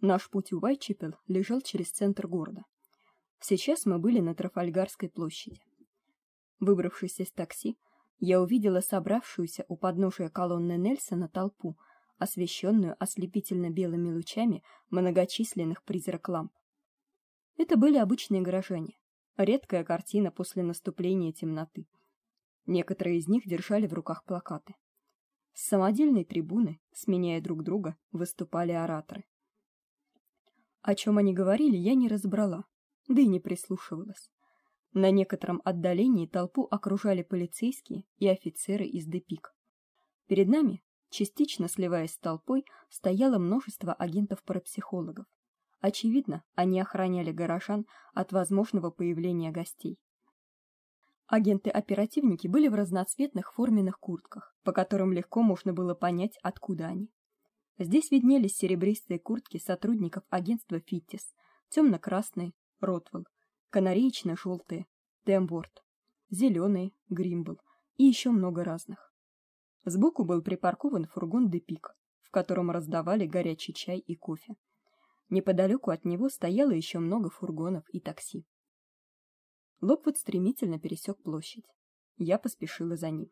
Наш путь в Уайтчепел лежал через центр города. Сейчас мы были на Трафальгарской площади. Выбравшись из такси, я увидела собравшуюся у подножия колонны Нельсона толпу, освещенную ослепительно белыми лучами многочисленных призрак-ламп. Это были обычные горожане, редкая картина после наступления темноты. Некоторые из них держали в руках плакаты. С самодельной трибуны, сменяя друг друга, выступали ораторы. О чем они говорили, я не разобрала, да и не прислушивалась. На некотором отдалении толпу окружали полицейские и офицеры из Депик. Перед нами, частично сливаясь с толпой, стояло множество агентов-парапсихологов. Очевидно, они охраняли горожан от возможного появления гостей. Агенты-оперативники были в разноцветных форменных куртках, по которым легко можно было понять, откуда они. Здесь виднелись серебристые куртки сотрудников агентства Фиттис, темно-красные Ротвелл, канареечно-желтые Темворт, зеленые Гримбл и еще много разных. Сбоку был припаркован фургон Депик, в котором раздавали горячий чай и кофе. Неподалеку от него стояло еще много фургонов и такси. Локвуд стремительно пересек площадь. Я поспешила за ним.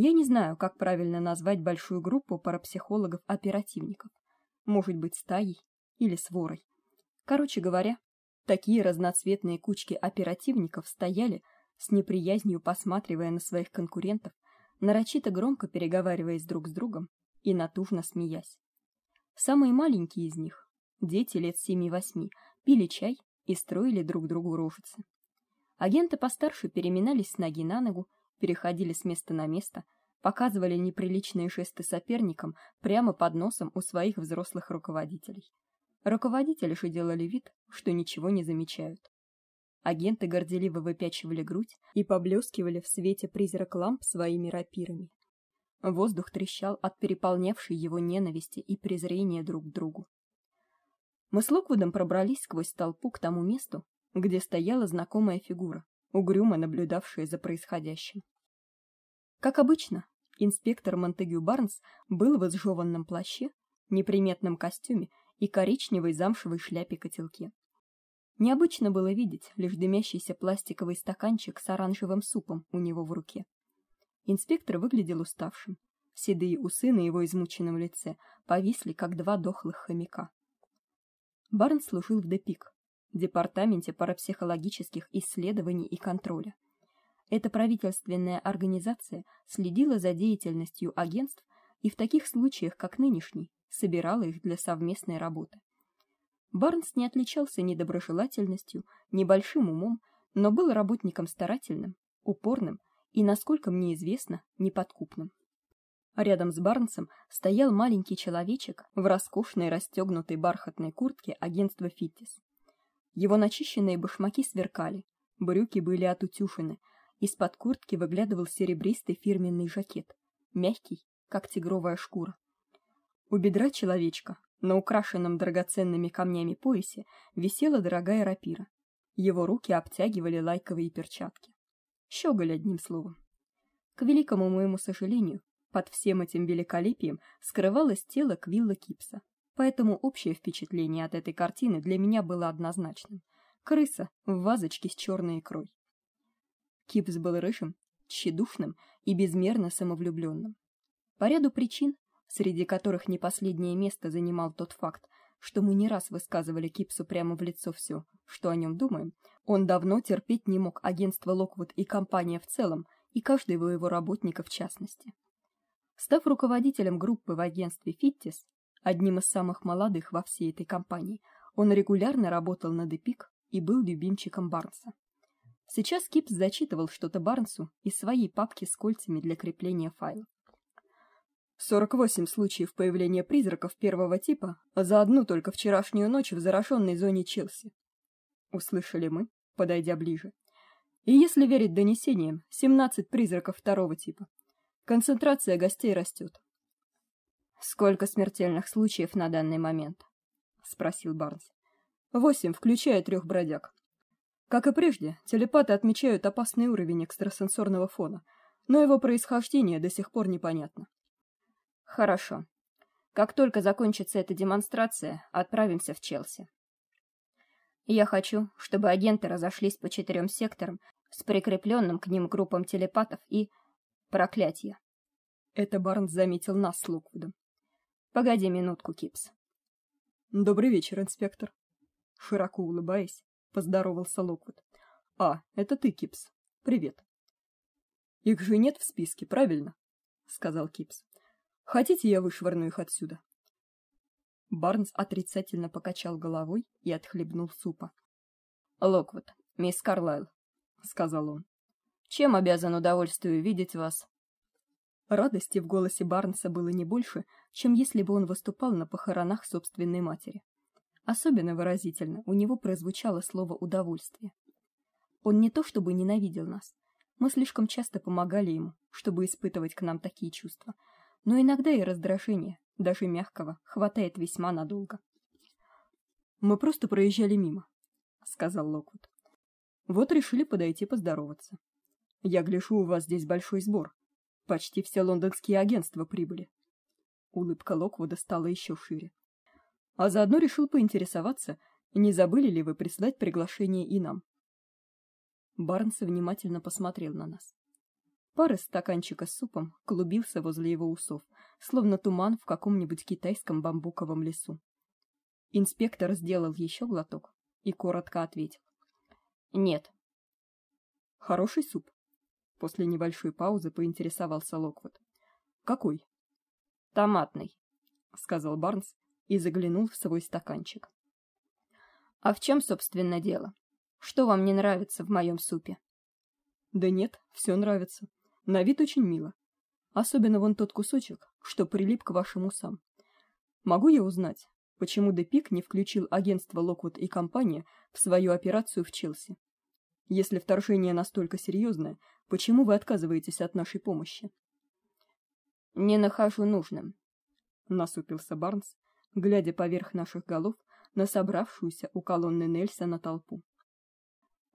Я не знаю, как правильно назвать большую группу парапсихологов-оперативников. Может быть, стаей или сворой. Короче говоря, такие разноцветные кучки оперативников стояли с неприязнью посматривая на своих конкурентов, нарочито громко переговариваясь друг с другом и натужно смеясь. Самые маленькие из них, дети лет семи-восьми, пили чай и строили друг другу рожицы. Агенты постарше переминались с ноги на ногу, переходили с места на место, показывали неприличные жесты соперникам прямо под носом у своих взрослых руководителей. Руководители же делали вид, что ничего не замечают. Агенты горделиво выпячивали грудь и поблескивали в свете призрак ламп своими рапирами. Воздух трещал от переполнявшей его ненависти и презрения друг к другу. Мы с Локвудом пробрались сквозь толпу к тому месту, где стояла знакомая фигура, угрюмо наблюдавшая за происходящим. Как обычно, инспектор Монтегю Барнс был в изжеванном плаще, неприметном костюме и коричневой замшевой шляпе-котелке. Необычно было видеть лишь дымящийся пластиковый стаканчик с оранжевым супом у него в руке. Инспектор выглядел уставшим. Седые усы на его измученном лице повисли как два дохлых хомяка. Барн служил в ДПИК, департаменте парапсихологических исследований и контроля. Эта правительственная организация следила за деятельностью агентств и в таких случаях, как нынешний, собирала их для совместной работы. Барнс не отличался ни доброжелательностью, ни большим умом, но был работником старательным, упорным и, насколько мне известно, неподкупным. Рядом с Барнсом стоял маленький человечек в роскошной расстегнутой бархатной куртке агентства Фиттис. Его начищенные башмаки сверкали, брюки были отутюжены, из-под куртки выглядывал серебристый фирменный жакет, мягкий, как тигровая шкура. У бедра человечка, на украшенном драгоценными камнями поясе, висела дорогая рапира. Его руки обтягивали лайковые перчатки. Щеголь одним словом. К великому моему сожалению, под всем этим великолепием скрывалось тело Квилла Кипса. Поэтому общее впечатление от этой картины для меня было однозначным. Крыса в вазочке с черной икрой. Кипс был рыжим, тщедушным и безмерно самовлюбленным. По ряду причин, среди которых не последнее место занимал тот факт, что мы не раз высказывали Кипсу прямо в лицо все, что о нем думаем, он давно терпеть не мог агентство Локвуд и компания в целом, и каждого его работника в частности. Став руководителем группы в агентстве Фиттис, одним из самых молодых во всей этой компании, он регулярно работал над Эпик и был любимчиком Барнса. Сейчас Кипс зачитывал что-то Барнсу из своей папки с кольцами для крепления файлов. 48 случаев появления призраков первого типа за одну только вчерашнюю ночь в зараженной зоне Челси. Услышали мы, подойдя ближе. И если верить донесениям, 17 призраков второго типа. Концентрация гостей растет. Сколько смертельных случаев на данный момент? спросил Барнс. Восемь, включая трех бродяг. Как и прежде, телепаты отмечают опасный уровень экстрасенсорного фона, но его происхождение до сих пор непонятно. Хорошо. Как только закончится эта демонстрация, отправимся в Челси. Я хочу, чтобы агенты разошлись по четырем секторам с прикрепленным к ним группам телепатов и проклятия. Это Барнс заметил нас с Луквудом. Погоди минутку, Кипс. Добрый вечер, инспектор. Широко улыбаясь, поздоровался Луквуд. А, это ты, Кипс. Привет. Их же нет в списке, правильно? сказал Кипс. Хотите, я вышвырну их отсюда? Барнс отрицательно покачал головой и отхлебнул супа. Локвуд, мисс Карлайл, сказал он. Чем обязан удовольствию видеть вас? Радости в голосе Барнса было не больше, чем если бы он выступал на похоронах собственной матери. Особенно выразительно у него прозвучало слово удовольствие. Он не то чтобы ненавидел нас. Мы слишком часто помогали ему, чтобы испытывать к нам такие чувства. Но иногда и раздражение, даже мягкого, хватает весьма надолго. Мы просто проезжали мимо, сказал Локвуд. Вот решили подойти поздороваться. Я гляжу, у вас здесь большой сбор. Почти все лондонские агентства прибыли. Улыбка Локвуда стала еще шире. А заодно решил поинтересоваться, не забыли ли вы прислать приглашение и нам. Барнс внимательно посмотрел на нас. Пара стаканчика с супом клубился возле его усов, словно туман в каком-нибудь китайском бамбуковом лесу. Инспектор сделал еще глоток и коротко ответил: "Нет". Хороший суп, После небольшой паузы поинтересовался Локвуд. Какой? Томатный, сказал Барнс и заглянул в свой стаканчик. А в чем, собственно, дело? Что вам не нравится в моем супе? Да нет, все нравится. На вид очень мило. Особенно вон тот кусочек, что прилип к вашим усам. Могу я узнать, почему Депик не включил агентство Локвуд и компания в свою операцию в Челси? Если вторжение настолько серьезное, почему вы отказываетесь от нашей помощи? Не нахожу нужным, насупился Барнс, глядя поверх наших голов на собравшуюся у колонны Нельсона толпу.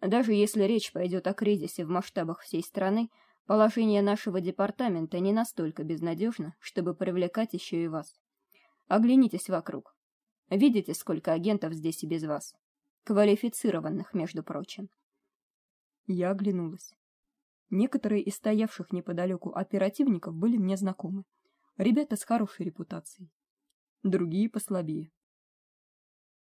Даже если речь пойдет о кризисе в масштабах всей страны, положение нашего департамента не настолько безнадежно, чтобы привлекать еще и вас. Оглянитесь вокруг. Видите, сколько агентов здесь и без вас? Квалифицированных, между прочим. Я оглянулась. Некоторые из стоявших неподалеку оперативников были мне знакомы. Ребята с хорошей репутацией. Другие послабее.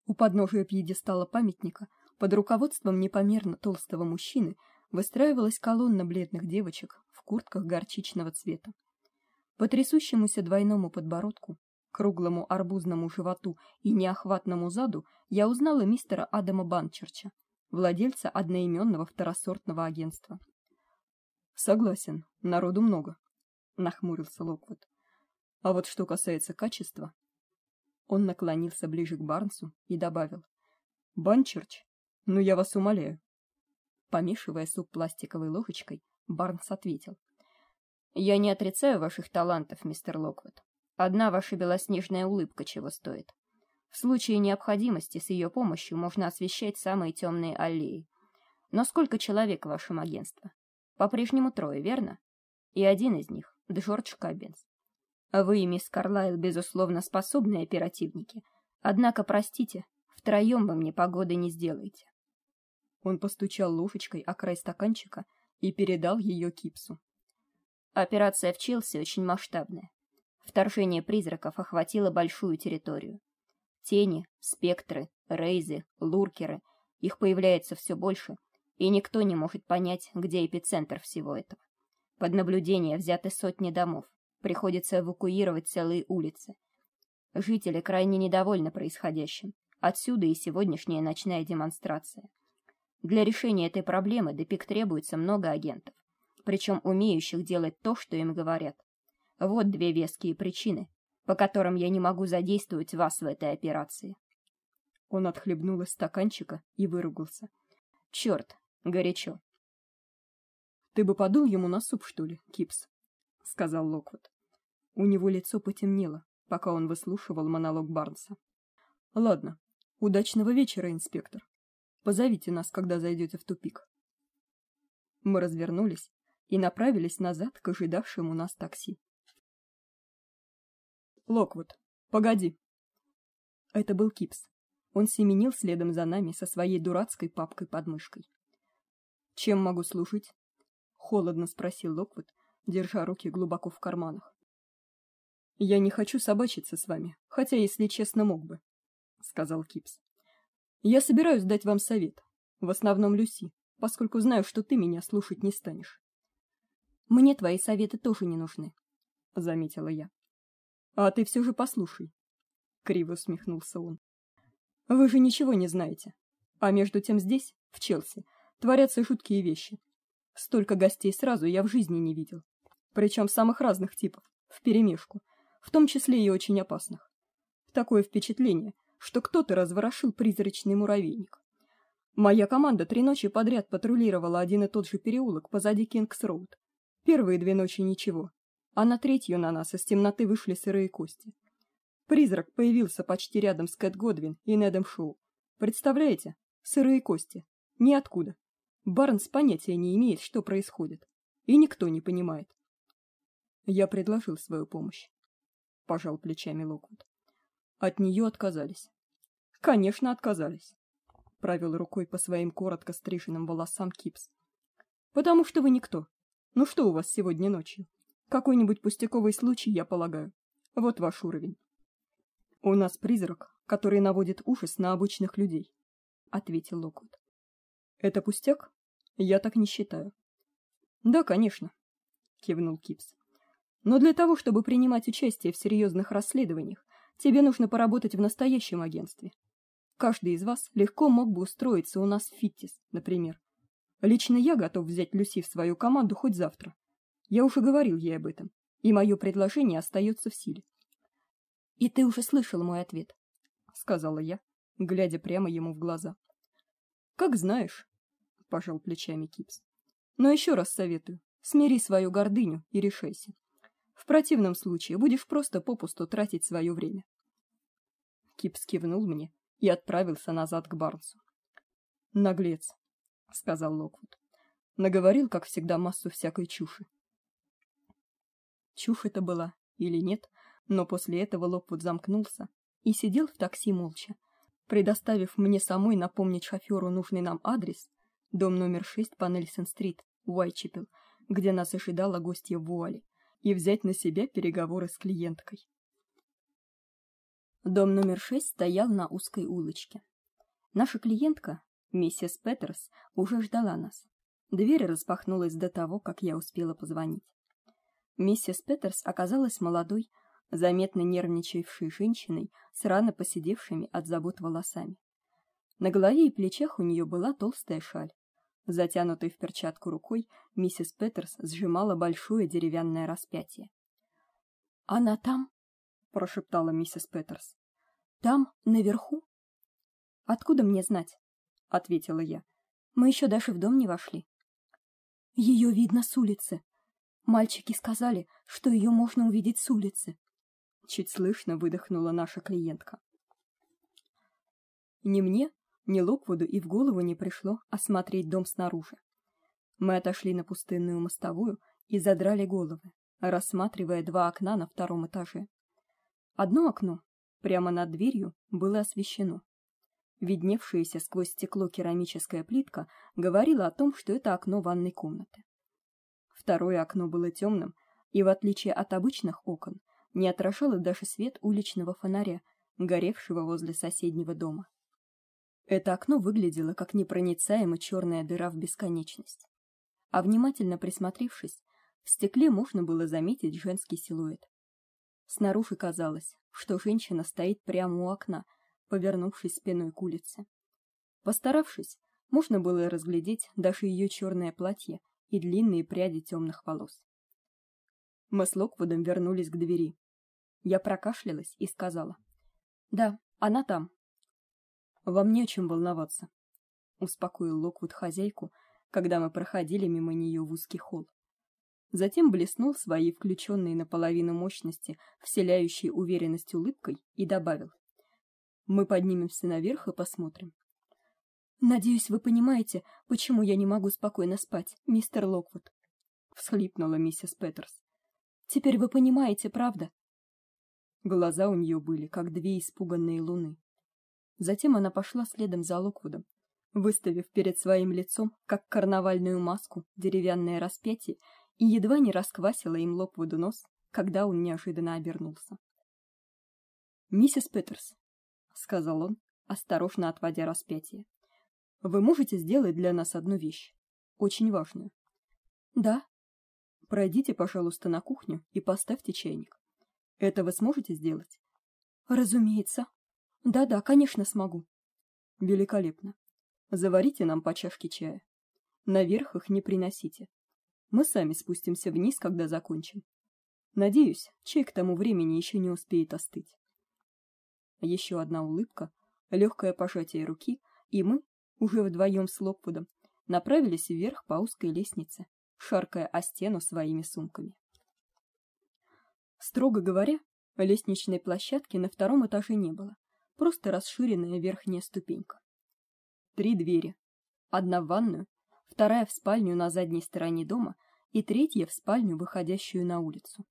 У подножия пьедестала памятника под руководством непомерно толстого мужчины выстраивалась колонна бледных девочек в куртках горчичного цвета. По трясущемуся двойному подбородку, круглому арбузному животу и неохватному заду я узнала мистера Адама Банчерча, владельца одноименного второсортного агентства. Согласен, народу много, нахмурился Локвуд. А вот что касается качества, он наклонился ближе к Барнсу и добавил: "Банчерч, ну я вас умоляю". Помешивая суп пластиковой ложечкой, Барнс ответил: "Я не отрицаю ваших талантов, мистер Локвуд. Одна ваша белоснежная улыбка чего стоит. В случае необходимости с ее помощью можно освещать самые темные аллеи. Но сколько человек в вашем агентстве? По-прежнему трое, верно? И один из них Джордж Каббинс. Вы, мисс Карлайл, безусловно, способные оперативники. Однако, простите, втроем вы мне погоды не сделаете. Он постучал ложечкой о край стаканчика и передал ее Кипсу. Операция в Челси очень масштабная. Вторжение призраков охватило большую территорию. Тени, спектры, рейзы, луркеры. Их появляется все больше, и никто не может понять, где эпицентр всего этого. Под наблюдение взяты сотни домов. Приходится эвакуировать целые улицы. Жители крайне недовольны происходящим. Отсюда и сегодняшняя ночная демонстрация. Для решения этой проблемы Депик требуется много агентов, причем умеющих делать то, что им говорят. Вот две веские причины, по которым я не могу задействовать вас в этой операции. Он отхлебнул из стаканчика и выругался. Черт, горячо. Ты бы подул ему на суп, что ли, Кипс, сказал Локвуд. У него лицо потемнело, пока он выслушивал монолог Барнса. Ладно. Удачного вечера, инспектор. Позовите нас, когда зайдете в тупик. Мы развернулись и направились назад к ожидавшему нас такси. Локвуд, Погоди. Это был Кипс. Он семенил следом за нами со своей дурацкой папкой под мышкой. Чем могу служить? холодно спросил Локвуд, держа руки глубоко в карманах. Я не хочу собачиться с вами, хотя, если честно, мог бы, сказал Кипс. Я собираюсь дать вам совет, в основном Люси, поскольку знаю, что ты меня слушать не станешь. Мне твои советы тоже не нужны, заметила я. А ты все же послушай, криво усмехнулся он. Вы же ничего не знаете. А между тем здесь, в Челси, творятся жуткие вещи. Столько гостей сразу я в жизни не видел. Причем самых разных типов, вперемешку, в том числе и очень опасных. Такое впечатление, что кто-то разворошил призрачный муравейник. Моя команда три ночи подряд патрулировала один и тот же переулок позади Кингс-роуд. Первые две ночи ничего, а на третью на нас из темноты вышли сырые кости. Призрак появился почти рядом с Кэт Годвин и Недом Шоу. Представляете? Сырые кости. Ниоткуда. Барнс понятия не имеет, что происходит, и никто не понимает. Я предложил свою помощь. Пожал плечами Локвуд. От нее отказались. Конечно, отказались провел рукой по своим коротко стриженным волосам Кипс. Потому что вы никто. Ну что у вас сегодня ночью? Какой-нибудь пустяковый случай, я полагаю. Вот ваш уровень. У нас призрак, который наводит ужас на обычных людей, ответил Локвуд. Это пустяк? Я так не считаю. Да, конечно, кивнул Кипс. Но для того, чтобы принимать участие в серьезных расследованиях, тебе нужно поработать в настоящем агентстве. Каждый из вас легко мог бы устроиться у нас в Фиттис, например. Лично я готов взять Люси в свою команду хоть завтра. Я уже говорил ей об этом, и мое предложение остается в силе. И ты уже слышал мой ответ, сказала я, глядя прямо ему в глаза. Как знаешь, пожал плечами Кипс. Но еще раз советую: смири свою гордыню и решайся. В противном случае будешь просто попусту тратить свое время. Кипс кивнул мне и отправился назад к Барнсу. Наглец, сказал Локвуд. Наговорил, как всегда, массу всякой чуши. Чушь это была или нет, но после этого Локвуд замкнулся и сидел в такси молча, предоставив мне самой напомнить шофёру нужный нам адрес, дом номер 6 по Нельсон-стрит, Уайтчепел, где нас ожидала гостья Вуали, и взять на себя переговоры с клиенткой. Дом номер 6 стоял на узкой улочке. Наша клиентка, миссис Петерс, уже ждала нас. Дверь распахнулась до того, как я успела позвонить. Миссис Петерс оказалась молодой, заметно нервничавшей женщиной с рано поседевшими от забот волосами. На голове и плечах у нее была толстая шаль. Затянутой в перчатку рукой миссис Петерс сжимала большое деревянное распятие. Она там? прошептала миссис Петерс. Там, наверху? Откуда мне знать? ответила я. Мы еще даже в дом не вошли. Ее видно с улицы. Мальчики сказали, что ее можно увидеть с улицы. Чуть слышно выдохнула наша клиентка. Ни мне, ни Локвуду и в голову не пришло осмотреть дом снаружи. Мы отошли на пустынную мостовую и задрали головы, рассматривая два окна на втором этаже. Одно окно, прямо над дверью, было освещено. Видневшаяся сквозь стекло керамическая плитка говорила о том, что это окно ванной комнаты. Второе окно было темным и, в отличие от обычных окон, не отражало даже свет уличного фонаря, горевшего возле соседнего дома. Это окно выглядело как непроницаемая черная дыра в бесконечность. А внимательно присмотревшись, в стекле можно было заметить женский силуэт. Снаружи казалось, что женщина стоит прямо у окна, повернувшись спиной к улице. Постаравшись, можно было разглядеть даже ее черное платье и длинные пряди темных волос. Мы с Локвудом вернулись к двери. Я прокашлялась и сказала: "Да, она там". Вам не о чем волноваться, успокоил Локвуд хозяйку, когда мы проходили мимо нее в узкий холл затем блеснул своей включенной наполовину мощности, вселяющей уверенность улыбкой и добавил: "Мы поднимемся наверх и посмотрим". Надеюсь, вы понимаете, почему я не могу спокойно спать, мистер Локвуд, всхлипнула миссис Петерс. Теперь вы понимаете, правда? Глаза у нее были как две испуганные луны. Затем она пошла следом за Локвудом, выставив перед своим лицом, как карнавальную маску, деревянное распятие и едва не расквасила им Локвуду нос, когда он неожиданно обернулся. "Миссис Петерс", сказал он, осторожно отводя распятие. "Вы можете сделать для нас одну вещь, очень важную?" "Да. Пройдите, пожалуйста, на кухню и поставьте чайник. Это вы сможете сделать?" "Разумеется. Да-да, конечно, смогу." "Великолепно. Заварите нам по чашке чая. Наверх их не приносите. Мы сами спустимся вниз, когда закончим. Надеюсь, чай к тому времени еще не успеет остыть. Еще одна улыбка, легкое пожатие руки, и мы, уже вдвоем с Локвудом, направились вверх по узкой лестнице, шаркая о стену своими сумками. Строго говоря, лестничной площадки на втором этаже не было, просто расширенная верхняя ступенька. Три двери. Одна в ванную, вторая в спальню на задней стороне дома и третья в спальню, выходящую на улицу.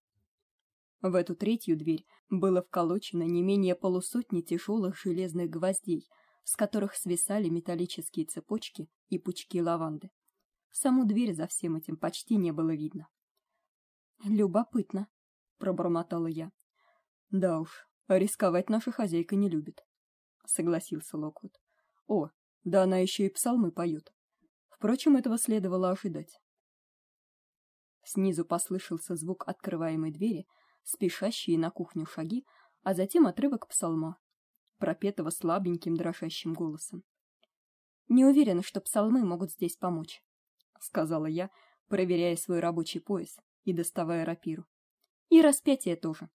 В эту третью дверь было вколочено не менее полусотни тяжелых железных гвоздей, с которых свисали металлические цепочки и пучки лаванды. Саму дверь за всем этим почти не было видно. Любопытно, пробормотала я. Да уж, рисковать наша хозяйка не любит, согласился Локвуд. О, да она еще и псалмы поет. Впрочем, этого следовало ожидать. Снизу послышался звук открываемой двери, спешащие на кухню шаги, а затем отрывок псалма, пропетого слабеньким дрожащим голосом. Не уверена, что псалмы могут здесь помочь, сказала я, проверяя свой рабочий пояс и доставая рапиру. И распятие тоже.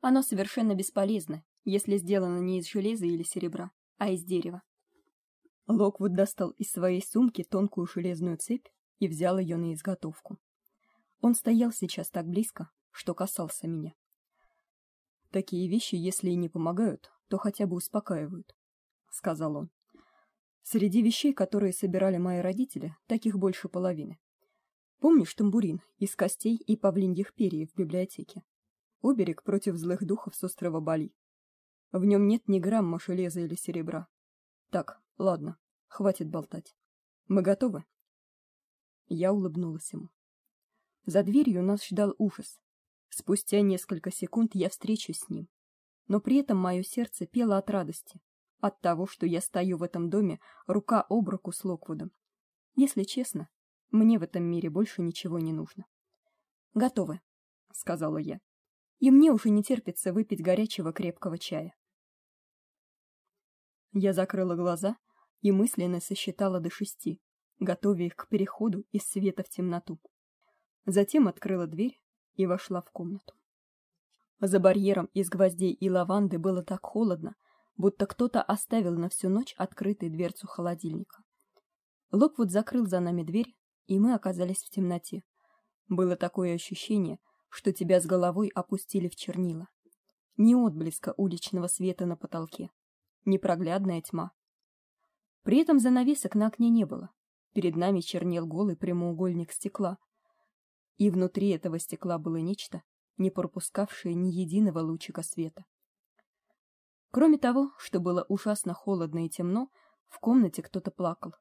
Оно совершенно бесполезно, если сделано не из железа или серебра, а из дерева. Локвуд достал из своей сумки тонкую железную цепь и взял ее на изготовку. Он стоял сейчас так близко, что касался меня. Такие вещи, если и не помогают, то хотя бы успокаивают, сказал он. Среди вещей, которые собирали мои родители, таких больше половины. Помнишь тамбурин из костей и павлиньих перьев в библиотеке? Оберег против злых духов с острова Бали. В нем нет ни грамма железа или серебра. Так, ладно, хватит болтать. Мы готовы? Я улыбнулась ему. За дверью нас ждал ужас. Спустя несколько секунд я встречусь с ним, но при этом мое сердце пело от радости, от того, что я стою в этом доме рука об руку с Локвудом. Если честно, мне в этом мире больше ничего не нужно. Готовы, сказала я. И мне уже не терпится выпить горячего крепкого чая. Я закрыла глаза и мысленно сосчитала до шести, готовя их к переходу из света в темноту. Затем открыла дверь и вошла в комнату. За барьером из гвоздей и лаванды было так холодно, будто кто-то оставил на всю ночь открытой дверцу холодильника. Локвуд закрыл за нами дверь, и мы оказались в темноте. Было такое ощущение, что тебя с головой опустили в чернила. Ни отблеска уличного света на потолке, непроглядная тьма. При этом занавесок на окне не было. Перед нами чернел голый прямоугольник стекла. И внутри этого стекла было нечто, не пропускавшее ни единого лучика света. Кроме того, что было ужасно холодно и темно, в комнате кто-то плакал.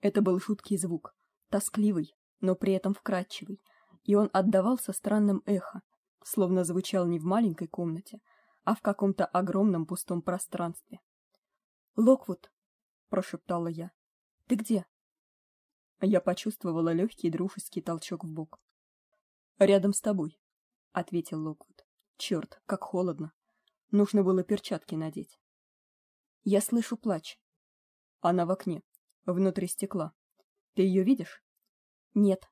Это был жуткий звук, тоскливый, но при этом вкрадчивый, и он отдавался странным эхо, словно звучал не в маленькой комнате, а в каком-то огромном пустом пространстве. "Локвуд", прошептала я. "Ты где?" Я почувствовала легкий дружеский толчок в бок. "Рядом с тобой", ответил Локвуд. Черт, как холодно. Нужно было перчатки надеть. Я слышу плач. Она в окне, внутри стекла. Ты ее видишь? Нет.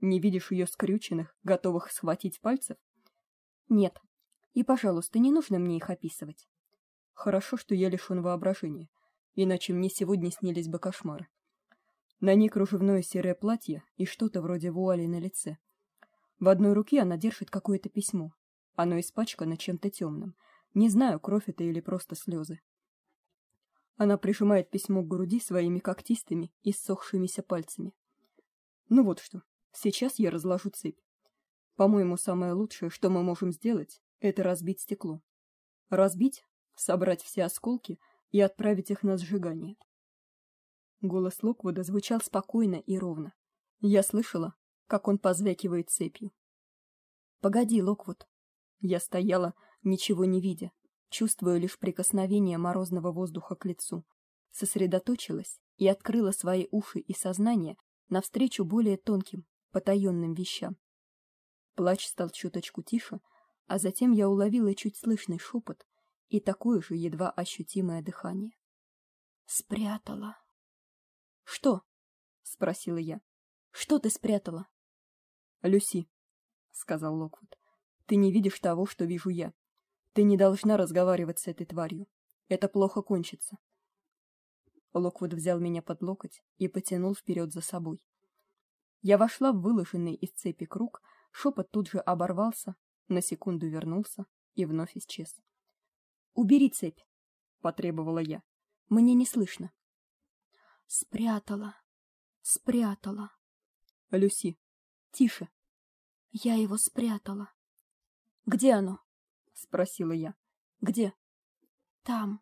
Не видишь ее скрюченных, готовых схватить пальцев? Нет. И, пожалуйста, не нужно мне их описывать. Хорошо, что я лишён воображения, иначе мне сегодня снились бы кошмары. На ней кружевное серое платье и что-то вроде вуали на лице. В одной руке она держит какое-то письмо. Оно испачкано чем-то темным. Не знаю, кровь это или просто слезы. Она прижимает письмо к груди своими когтистыми и ссохшимися пальцами. Ну вот что. Сейчас я разложу цепь. По-моему, самое лучшее, что мы можем сделать, Это разбить стекло. Разбить, собрать все осколки и отправить их на сжигание. Голос Локвуда звучал спокойно и ровно. Я слышала, как он позвякивает цепью. Погоди, Локвуд. Я стояла, ничего не видя, чувствуя лишь прикосновение морозного воздуха к лицу. Сосредоточилась и открыла свои уши и сознание навстречу более тонким, потаенным вещам. Плач стал чуточку тише, а затем я уловила чуть слышный шепот и такое же едва ощутимое дыхание. Спрятала. Что? спросила я. Что ты спрятала? Люси, сказал Локвуд. Ты не видишь того, что вижу я. Ты не должна разговаривать с этой тварью. Это плохо кончится. Локвуд взял меня под локоть и потянул вперед за собой. Я вошла в выложенный из цепи круг, шепот тут же оборвался, на секунду вернулся и вновь исчез. Убери цепь, потребовала я. Мне не слышно. Спрятала. Спрятала. Люси, тише. Я его спрятала. Где оно? Спросила я. Где? Там.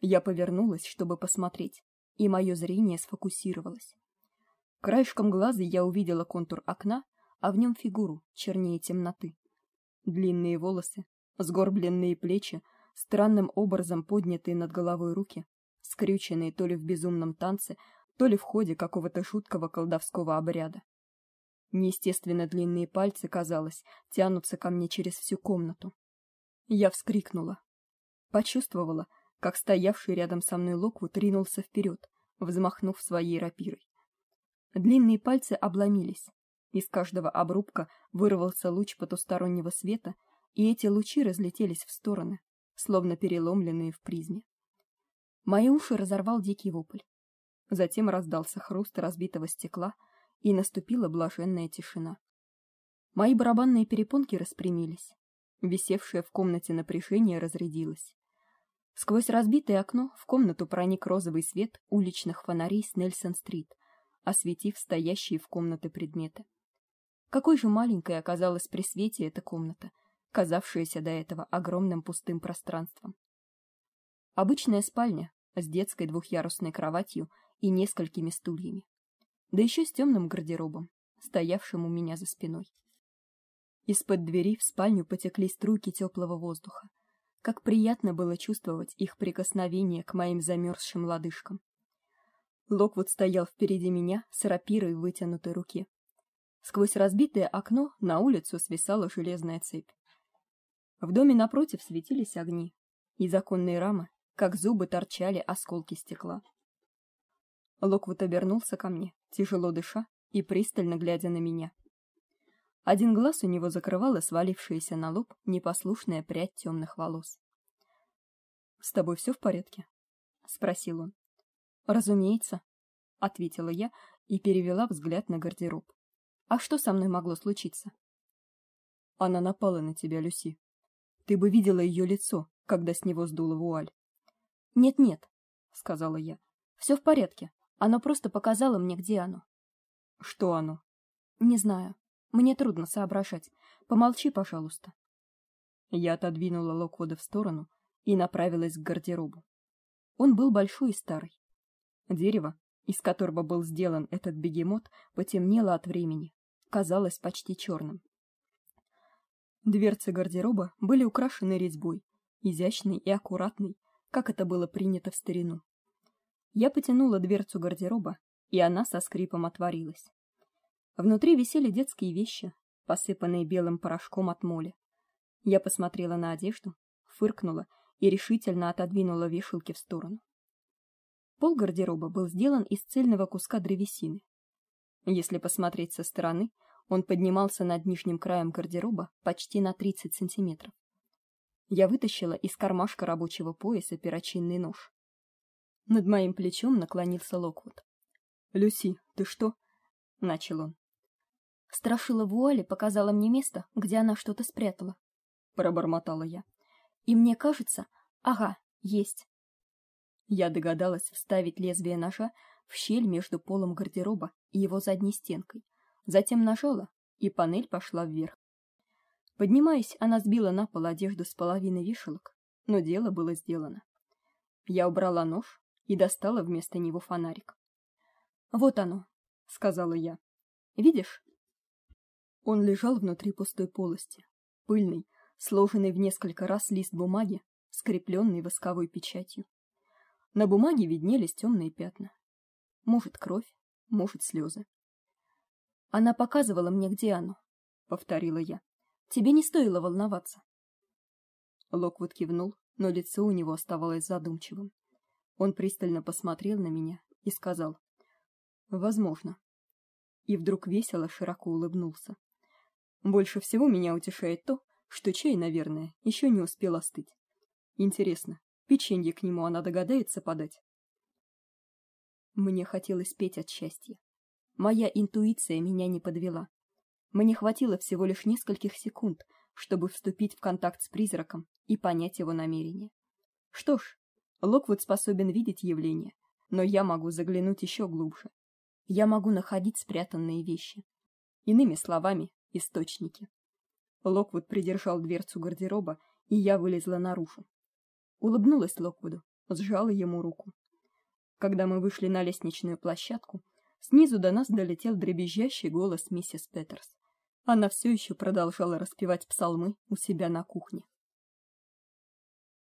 Я повернулась, чтобы посмотреть, и мое зрение сфокусировалось. Краешком глаза я увидела контур окна, а в нем фигуру чернее темноты. Длинные волосы, сгорбленные плечи, странным образом поднятые над головой руки, скрюченные то ли в безумном танце, то ли в ходе какого-то шуткого колдовского обряда. Неестественно длинные пальцы, казалось, тянутся ко мне через всю комнату. Я вскрикнула. Почувствовала, как стоявший рядом со мной Локвуд ринулся вперед, взмахнув своей рапирой. Длинные пальцы обломились. Из каждого обрубка вырвался луч потустороннего света, и эти лучи разлетелись в стороны, словно переломленные в призме. Мои уши разорвал дикий вопль. Затем раздался хруст разбитого стекла, и наступила блаженная тишина. Мои барабанные перепонки распрямились. Висевшее в комнате напряжение разрядилось. Сквозь разбитое окно в комнату проник розовый свет уличных фонарей с Нельсон-стрит, осветив стоящие в комнате предметы. Какой же маленькой оказалась при свете эта комната, казавшаяся до этого огромным пустым пространством. Обычная спальня с детской двухъярусной кроватью и несколькими стульями да еще с темным гардеробом, стоявшим у меня за спиной. Из-под двери в спальню потекли струйки теплого воздуха. Как приятно было чувствовать их прикосновение к моим замерзшим лодыжкам. Локвуд стоял впереди меня с рапирой в вытянутой руке. Сквозь разбитое окно на улицу свисала железная цепь. В доме напротив светились огни. Из оконной рамы, как зубы, торчали осколки стекла. Локвуд обернулся ко мне, тяжело дыша и пристально глядя на меня. Один глаз у него закрывала свалившаяся на лоб непослушная прядь темных волос. С тобой все в порядке? спросил он. Разумеется, ответила я и перевела взгляд на гардероб. А что со мной могло случиться? Она напала на тебя, Люси. Ты бы видела ее лицо, когда с него сдула вуаль. Нет-нет, сказала я. Все в порядке. Оно просто показало мне, где оно. Что оно? Не знаю. Мне трудно соображать. Помолчи, пожалуйста. Я отодвинула Локвуда в сторону и направилась к гардеробу. Он был большой и старый. Дерево, из которого был сделан этот бегемот, потемнело от времени, казалось почти черным. Дверцы гардероба были украшены резьбой, изящной и аккуратной, как это было принято в старину. Я потянула дверцу гардероба, и она со скрипом отворилась. Внутри висели детские вещи, посыпанные белым порошком от моли. Я посмотрела на одежду, фыркнула и решительно отодвинула вешалки в сторону. Пол гардероба был сделан из цельного куска древесины. Если посмотреть со стороны, он поднимался над нижним краем гардероба почти на 30 сантиметров. Я вытащила из кармашка рабочего пояса перочинный нож. Над моим плечом наклонился Локвуд. "Люси, ты что?" начал он. Страшила вуали показала мне место, где она что-то спрятала, пробормотала я. И мне кажется, ага, есть. Я догадалась вставить лезвие ножа в щель между полом гардероба и его задней стенкой. Затем нажала, и панель пошла вверх. Поднимаясь, она сбила на пол одежду с половины вешалок, но дело было сделано. Я убрала нож и достала вместо него фонарик. Вот оно, сказала я. Видишь? Он лежал внутри пустой полости, пыльный, сложенный в несколько раз лист бумаги, скрепленный восковой печатью. На бумаге виднелись темные пятна. Может, кровь, может, слезы. Она показывала мне, где оно, повторила я. Тебе не стоило волноваться. Локвуд кивнул, но лицо у него оставалось задумчивым. Он пристально посмотрел на меня и сказал: "Возможно". И вдруг весело широко улыбнулся. Больше всего меня утешает то, что чай, наверное, еще не успел остыть. Интересно, печенье к нему она догадается подать. Мне хотелось петь от счастья. Моя интуиция меня не подвела. Мне хватило всего лишь нескольких секунд, чтобы вступить в контакт с призраком и понять его намерения. Что ж, Локвуд способен видеть явления, но я могу заглянуть еще глубже. Я могу находить спрятанные вещи. Иными словами, источники. Локвуд придержал дверцу гардероба, и я вылезла наружу. Улыбнулась Локвуду, сжала ему руку. Когда мы вышли на лестничную площадку, снизу до нас долетел дребезжащий голос миссис Петерс. Она все еще продолжала распевать псалмы у себя на кухне.